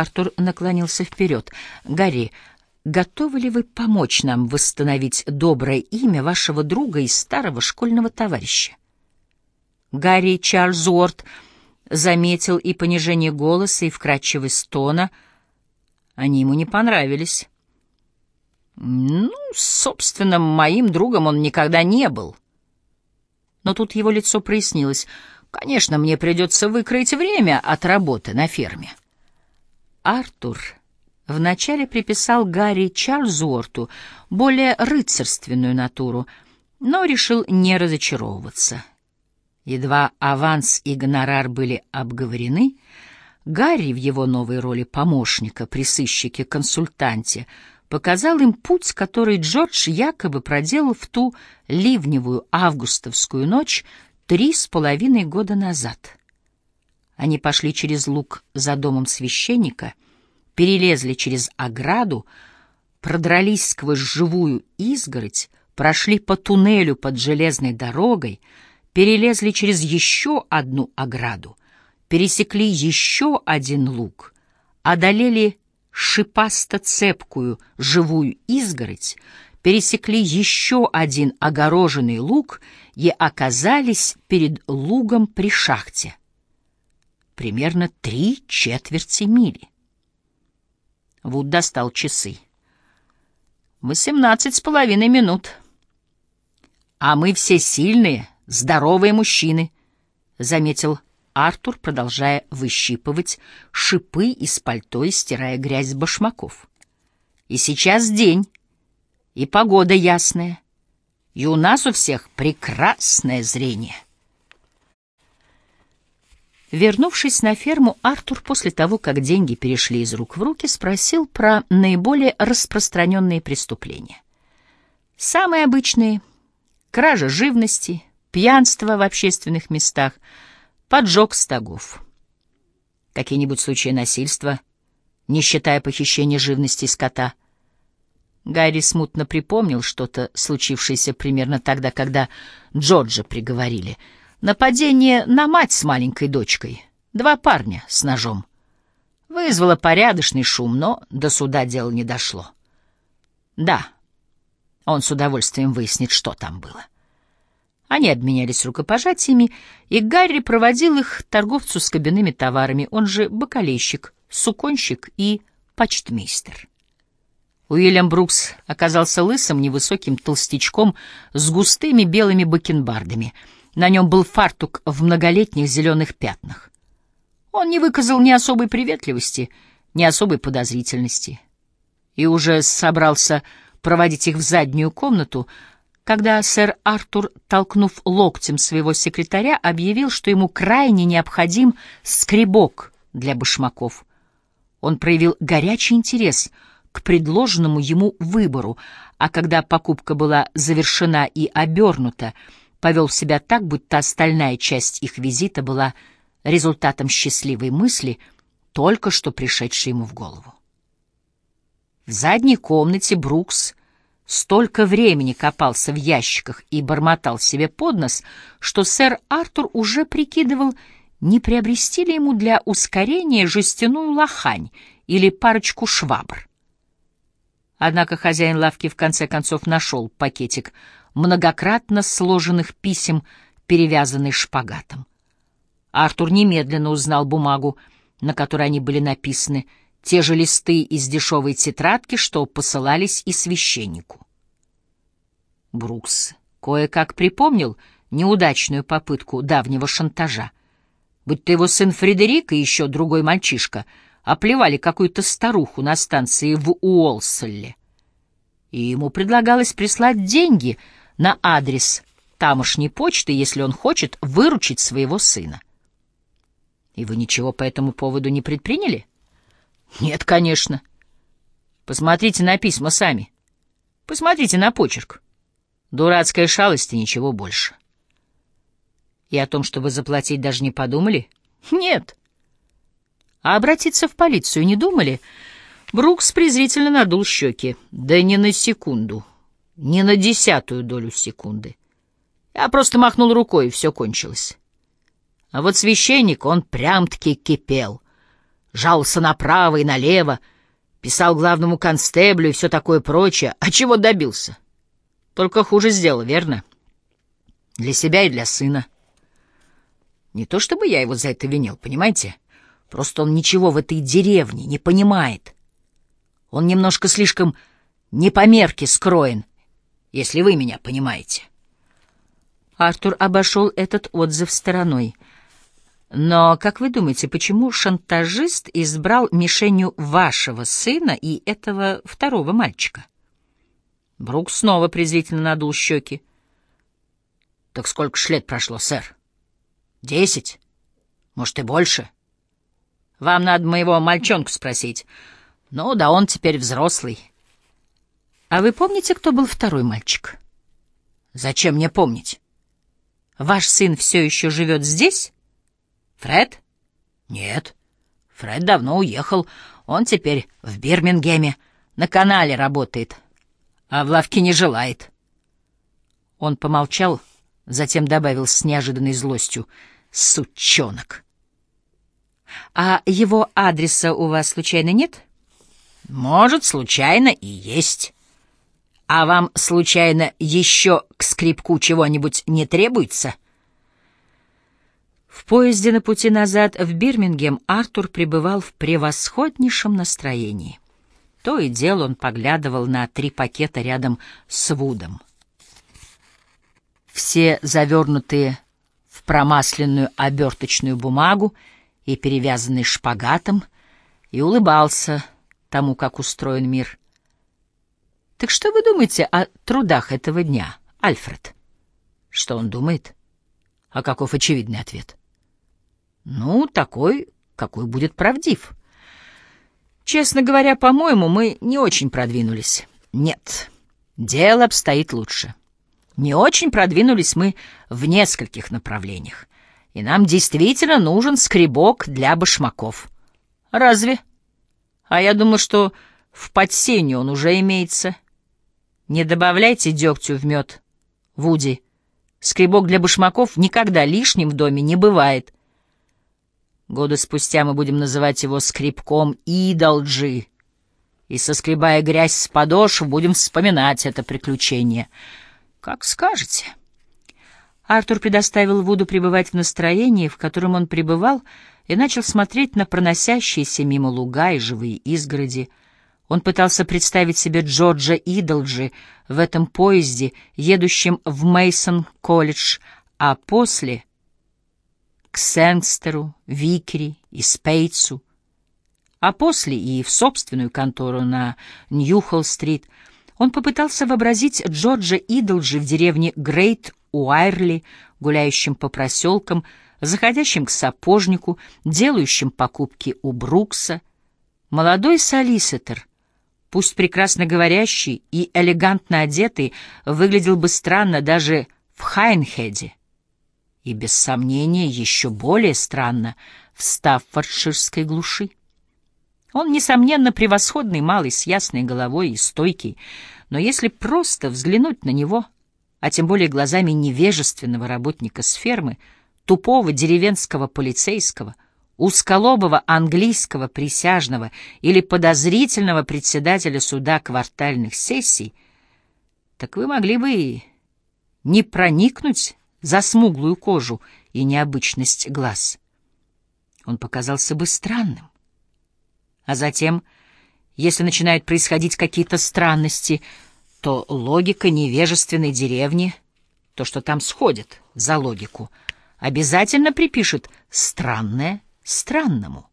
Артур наклонился вперед. «Гарри, готовы ли вы помочь нам восстановить доброе имя вашего друга и старого школьного товарища?» Гарри Чарльз Уорд заметил и понижение голоса, и вкрадчивость тона. Они ему не понравились. «Ну, собственно, моим другом он никогда не был». Но тут его лицо прояснилось. «Конечно, мне придется выкроить время от работы на ферме». Артур вначале приписал Гарри Чарльзуорту более рыцарственную натуру, но решил не разочаровываться. Едва аванс и гонорар были обговорены, Гарри в его новой роли помощника при сыщике-консультанте показал им путь, который Джордж якобы проделал в ту ливневую августовскую ночь три с половиной года назад. Они пошли через луг за домом священника, перелезли через ограду, продрались сквозь живую изгородь, прошли по туннелю под железной дорогой, перелезли через еще одну ограду, пересекли еще один луг, одолели шипасто-цепкую живую изгородь, пересекли еще один огороженный луг и оказались перед лугом при шахте. Примерно три четверти мили. Вуд достал часы. «Восемнадцать с половиной минут. А мы все сильные, здоровые мужчины», — заметил Артур, продолжая выщипывать шипы из пальто и стирая грязь с башмаков. «И сейчас день, и погода ясная, и у нас у всех прекрасное зрение». Вернувшись на ферму, Артур после того, как деньги перешли из рук в руки, спросил про наиболее распространенные преступления. Самые обычные — кража живности, пьянство в общественных местах, поджог стогов. Какие-нибудь случаи насильства, не считая похищения живности скота. Гарри смутно припомнил что-то, случившееся примерно тогда, когда Джорджа приговорили — Нападение на мать с маленькой дочкой. Два парня с ножом. Вызвало порядочный шум, но до суда дело не дошло. Да, он с удовольствием выяснит, что там было. Они обменялись рукопожатиями, и Гарри проводил их торговцу с кабинными товарами, он же бакалейщик, суконщик и почтмейстер. Уильям Брукс оказался лысым, невысоким толстячком с густыми белыми бакенбардами — на нем был фартук в многолетних зеленых пятнах. Он не выказал ни особой приветливости, ни особой подозрительности. И уже собрался проводить их в заднюю комнату, когда сэр Артур, толкнув локтем своего секретаря, объявил, что ему крайне необходим скребок для башмаков. Он проявил горячий интерес к предложенному ему выбору, а когда покупка была завершена и обернута, повел себя так, будто остальная часть их визита была результатом счастливой мысли, только что пришедшей ему в голову. В задней комнате Брукс столько времени копался в ящиках и бормотал себе под нос, что сэр Артур уже прикидывал, не приобрести ли ему для ускорения жестяную лохань или парочку швабр. Однако хозяин лавки в конце концов нашел пакетик многократно сложенных писем, перевязанный шпагатом. Артур немедленно узнал бумагу, на которой они были написаны, те же листы из дешевой тетрадки, что посылались и священнику. Брукс кое-как припомнил неудачную попытку давнего шантажа. Будь то его сын Фредерик и еще другой мальчишка оплевали какую-то старуху на станции в Уолселле. И ему предлагалось прислать деньги — на адрес тамошней почты, если он хочет выручить своего сына. И вы ничего по этому поводу не предприняли? Нет, конечно. Посмотрите на письма сами. Посмотрите на почерк. Дурацкая шалость и ничего больше. И о том, чтобы заплатить, даже не подумали? Нет. А обратиться в полицию не думали? Брукс презрительно надул щеки. Да не на секунду. Ни на десятую долю секунды. Я просто махнул рукой, и все кончилось. А вот священник, он прям-таки кипел. жался направо и налево, писал главному констеблю и все такое прочее. А чего добился? Только хуже сделал, верно? Для себя и для сына. Не то чтобы я его за это винил, понимаете? Просто он ничего в этой деревне не понимает. Он немножко слишком не по мерке скроен, если вы меня понимаете. Артур обошел этот отзыв стороной. Но, как вы думаете, почему шантажист избрал мишенью вашего сына и этого второго мальчика? Брук снова презрительно надул щеки. Так сколько ж лет прошло, сэр? Десять? Может, и больше? Вам надо моего мальчонку спросить. Ну да он теперь взрослый. А вы помните, кто был второй мальчик? Зачем мне помнить? Ваш сын все еще живет здесь? Фред? Нет. Фред давно уехал. Он теперь в Бирмингеме. На канале работает. А в лавке не желает. Он помолчал, затем добавил с неожиданной злостью. Сучонок. А его адреса у вас случайно нет? Может, случайно и есть. А вам, случайно, еще к скрипку чего-нибудь не требуется? В поезде на пути назад в Бирмингем Артур пребывал в превосходнейшем настроении. То и дело он поглядывал на три пакета рядом с Вудом. Все завернутые в промасленную оберточную бумагу и перевязанные шпагатом, и улыбался тому, как устроен мир — так что вы думаете о трудах этого дня, Альфред? Что он думает? А каков очевидный ответ? Ну, такой, какой будет правдив. Честно говоря, по-моему, мы не очень продвинулись. Нет, дело обстоит лучше. Не очень продвинулись мы в нескольких направлениях. И нам действительно нужен скребок для башмаков. Разве? А я думал, что в подсенье он уже имеется. Не добавляйте дегтю в мед, Вуди. Скребок для башмаков никогда лишним в доме не бывает. Годы спустя мы будем называть его скребком Идолджи. И, соскребая грязь с подошв, будем вспоминать это приключение. Как скажете. Артур предоставил Вуду пребывать в настроении, в котором он пребывал, и начал смотреть на проносящиеся мимо луга и живые изгороди — он пытался представить себе Джорджа Идолджи в этом поезде, едущем в Мейсон колледж а после — к Сенгстеру, Викери и Спейтсу, а после и в собственную контору на Ньюхолл-стрит. Он попытался вообразить Джорджа Идолджи в деревне Грейт Уайрли, гуляющим по проселкам, заходящим к сапожнику, делающим покупки у Брукса. Молодой солиситор — пусть прекрасно говорящий и элегантно одетый, выглядел бы странно даже в Хайнхеде. И, без сомнения, еще более странно в Стаффордширской глуши. Он, несомненно, превосходный малый с ясной головой и стойкий, но если просто взглянуть на него, а тем более глазами невежественного работника с фермы, тупого деревенского полицейского — узколобого английского присяжного или подозрительного председателя суда квартальных сессий, так вы могли бы не проникнуть за смуглую кожу и необычность глаз. Он показался бы странным. А затем, если начинают происходить какие-то странности, то логика невежественной деревни, то, что там сходит за логику, обязательно припишет странное странному.